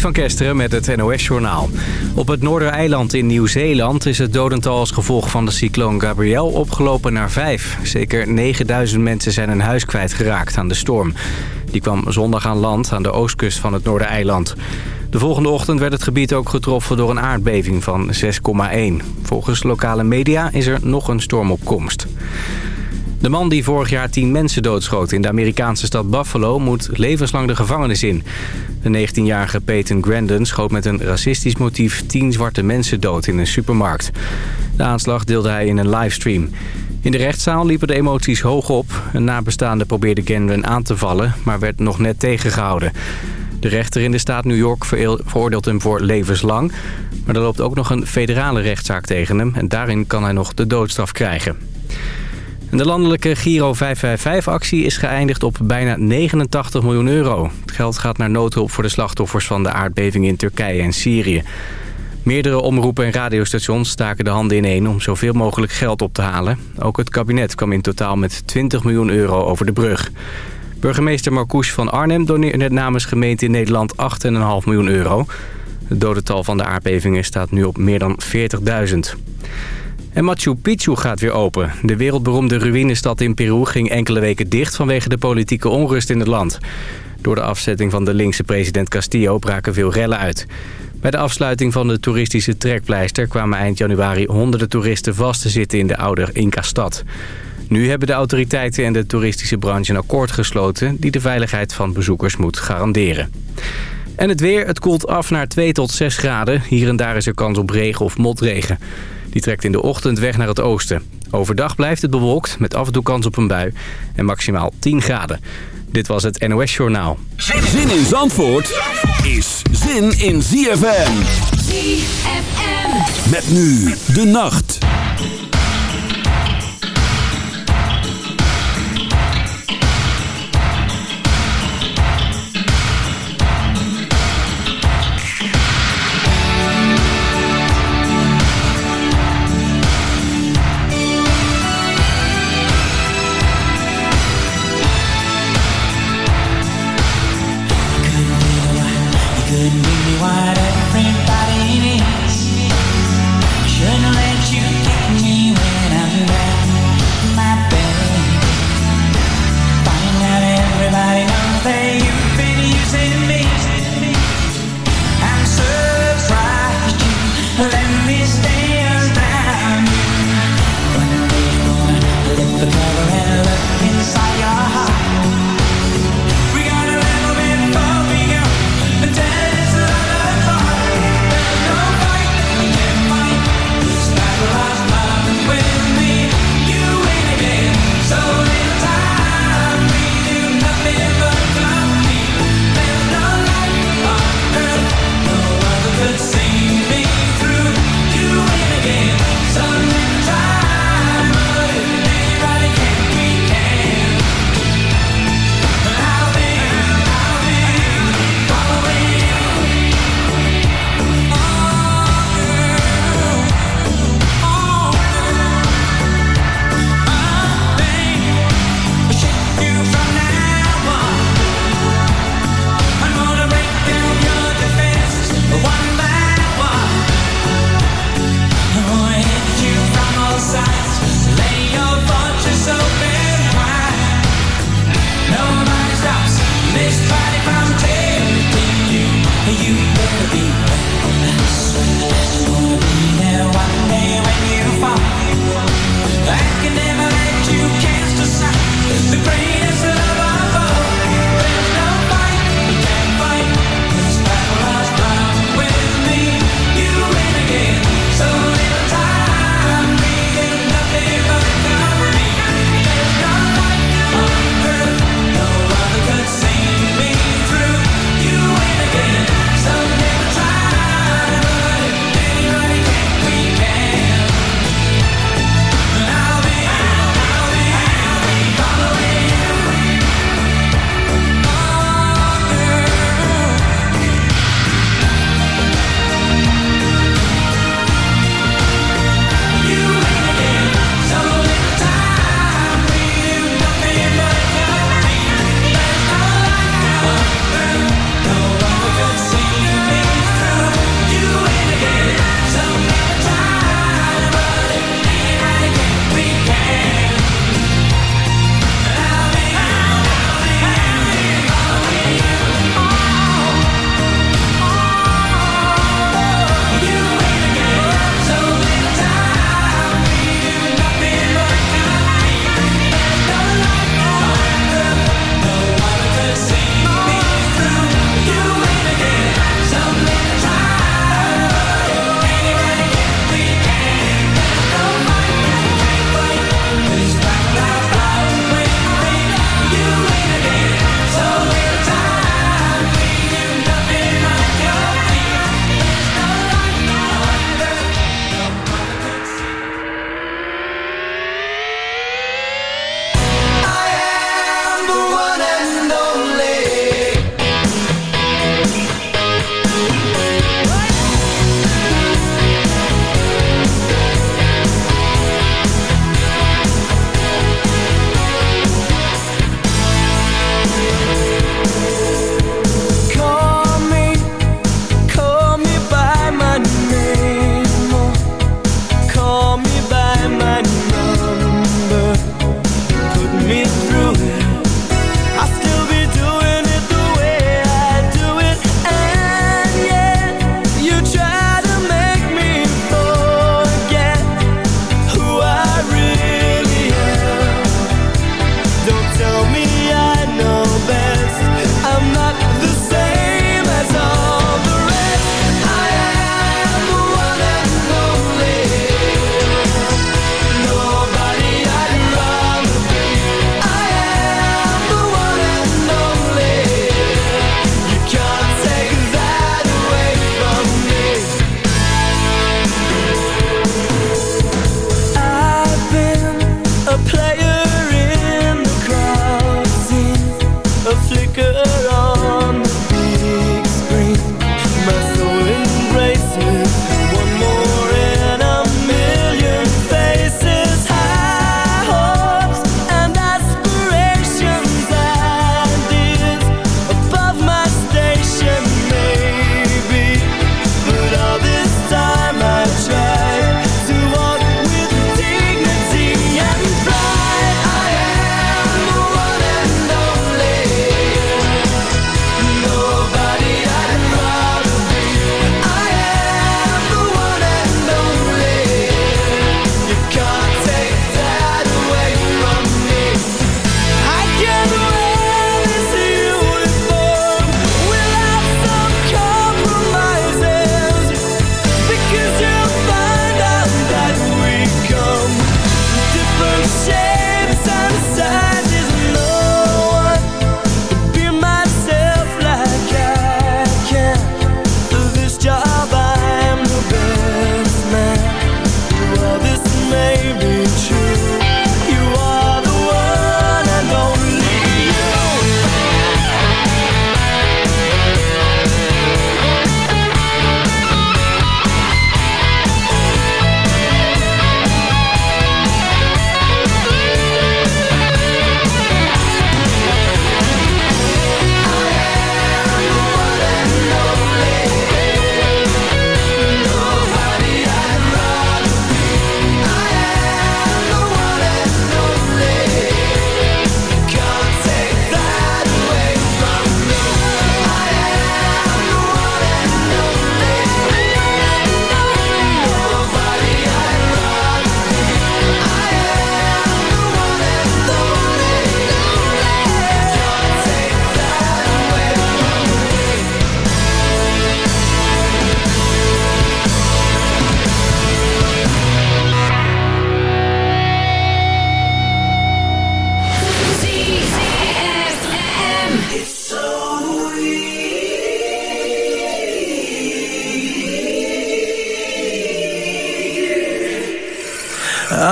Van Kesteren met het NOS-journaal. Op het Noordereiland in Nieuw-Zeeland is het dodental als gevolg van de cycloon Gabrielle opgelopen naar vijf. Zeker 9000 mensen zijn hun huis kwijtgeraakt aan de storm. Die kwam zondag aan land aan de oostkust van het Noordereiland. De volgende ochtend werd het gebied ook getroffen door een aardbeving van 6,1. Volgens lokale media is er nog een stormopkomst. De man die vorig jaar tien mensen doodschoot in de Amerikaanse stad Buffalo... moet levenslang de gevangenis in. De 19-jarige Peyton Grandin schoot met een racistisch motief... tien zwarte mensen dood in een supermarkt. De aanslag deelde hij in een livestream. In de rechtszaal liepen de emoties hoog op. Een nabestaande probeerde Grandin aan te vallen... maar werd nog net tegengehouden. De rechter in de staat New York veroordeelt hem voor levenslang... maar er loopt ook nog een federale rechtszaak tegen hem... en daarin kan hij nog de doodstraf krijgen de landelijke Giro 555-actie is geëindigd op bijna 89 miljoen euro. Het geld gaat naar noodhulp voor de slachtoffers van de aardbeving in Turkije en Syrië. Meerdere omroepen en radiostations staken de handen ineen om zoveel mogelijk geld op te halen. Ook het kabinet kwam in totaal met 20 miljoen euro over de brug. Burgemeester Marcouch van Arnhem doneerde namens gemeente in Nederland 8,5 miljoen euro. Het dodental van de aardbevingen staat nu op meer dan 40.000. En Machu Picchu gaat weer open. De wereldberoemde ruïnestad in Peru ging enkele weken dicht vanwege de politieke onrust in het land. Door de afzetting van de linkse president Castillo braken veel rellen uit. Bij de afsluiting van de toeristische trekpleister kwamen eind januari honderden toeristen vast te zitten in de oude Inca-stad. Nu hebben de autoriteiten en de toeristische branche een akkoord gesloten... die de veiligheid van bezoekers moet garanderen. En het weer, het koelt af naar 2 tot 6 graden. Hier en daar is er kans op regen of motregen. Die trekt in de ochtend weg naar het oosten. Overdag blijft het bewolkt met af en toe kans op een bui en maximaal 10 graden. Dit was het NOS Journaal. Zin in Zandvoort is zin in ZFM. ZFM. Met nu de nacht.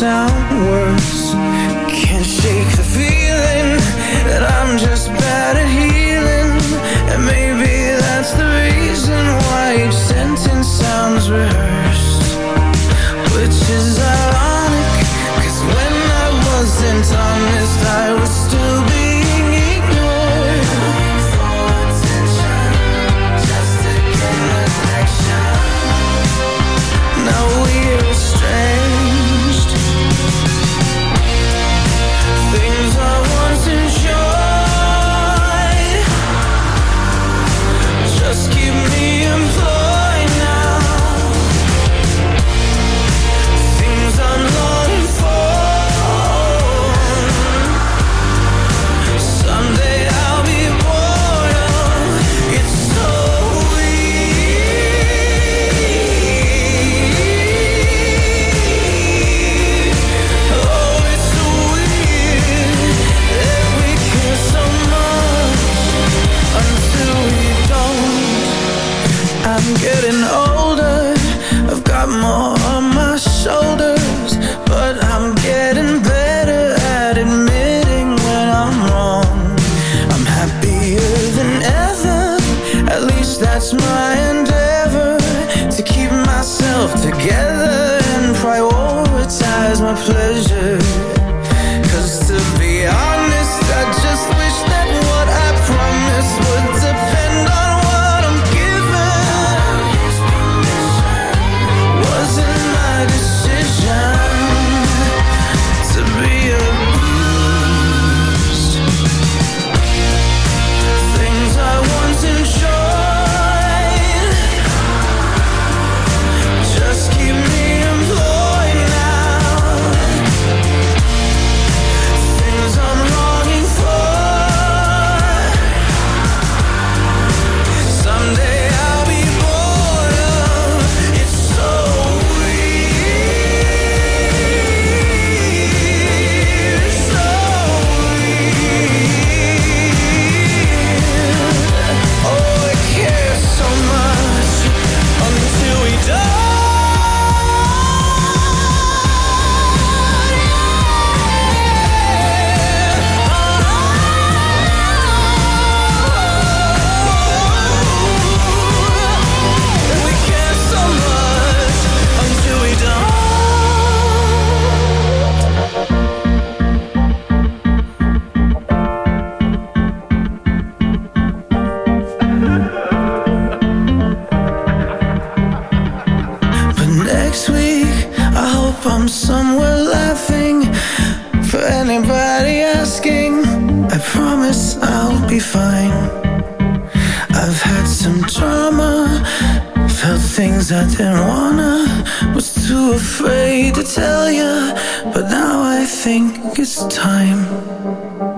sound think it's time.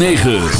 106.9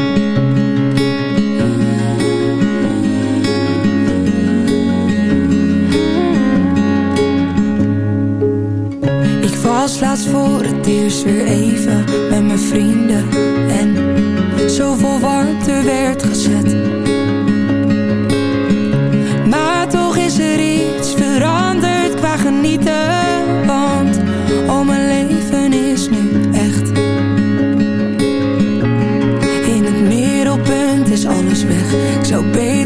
laatst voor het eerst weer even met mijn vrienden. En zoveel warmte werd gezet. Maar toch is er iets veranderd qua genieten. Want al mijn leven is nu echt. In het middelpunt is alles weg. Ik zou beter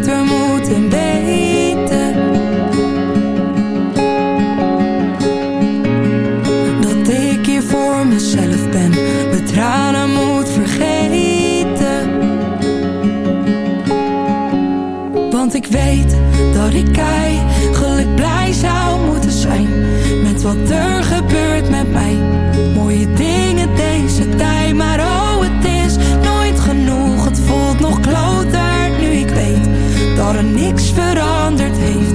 weet dat ik eigenlijk blij zou moeten zijn Met wat er gebeurt met mij. Mooie dingen deze tijd Maar oh het is nooit genoeg. Het voelt nog kloter nu ik weet Dat er niks veranderd heeft.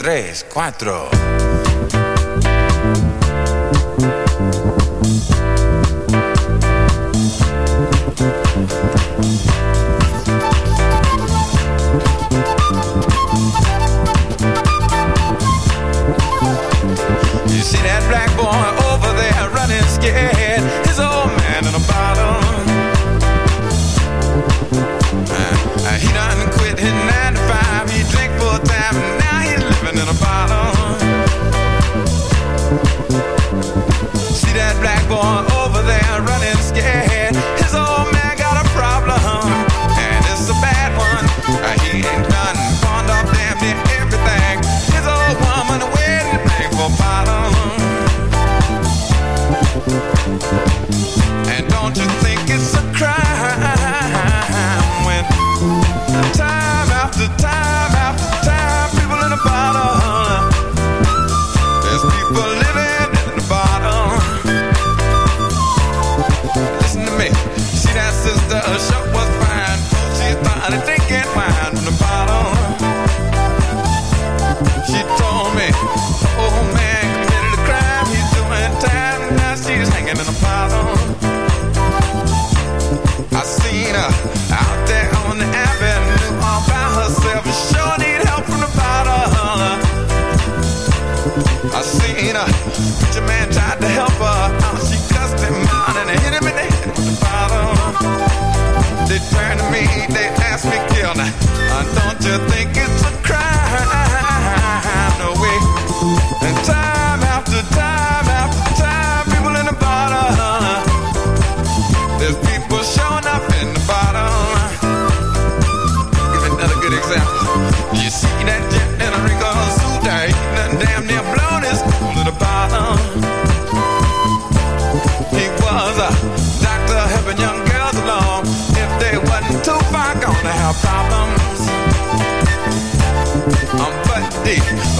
tres, cuatro. you think it's dick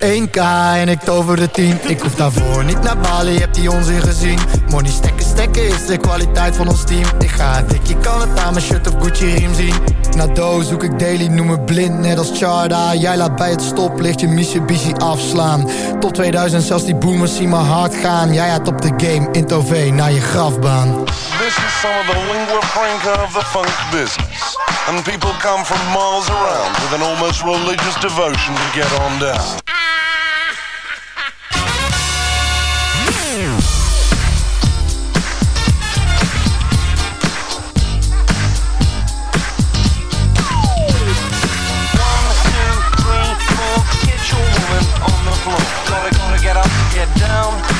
1k en ik tover de 10 Ik hoef daarvoor niet naar Bali, heb die onzin gezien. Money stekken, stekken is de kwaliteit van ons team. Ik ga dik, je kan het aan mijn shirt of Gucci riem zien. Na doos zoek ik daily, noem me blind, net als Charda. Jij laat bij het stoplicht je Mitsubishi afslaan. Tot 2000 zelfs die boomers zien me hard gaan. Jij had op de game, in Tove naar je grafbaan. This is some of the lingua franca of the funk business. And people come from miles around With an almost religious devotion to get on down get down.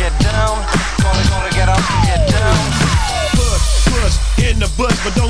Get down. Gonna, gonna get up, get down. Push, push, in the bush, but don't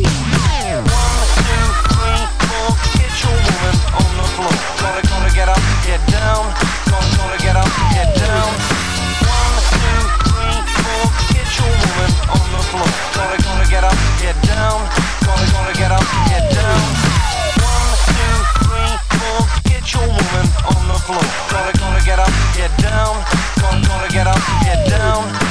problem. Gonna, gotta get up, get down. Gotta gotta get up, get down. One, two, three, four. Get your woman on the floor. Gotta gotta get up, get down. Gotta gotta get up, get down. One, two, three, four. Get your woman on the floor. Gotta gotta get up, get down. Gotta gotta get up, get down.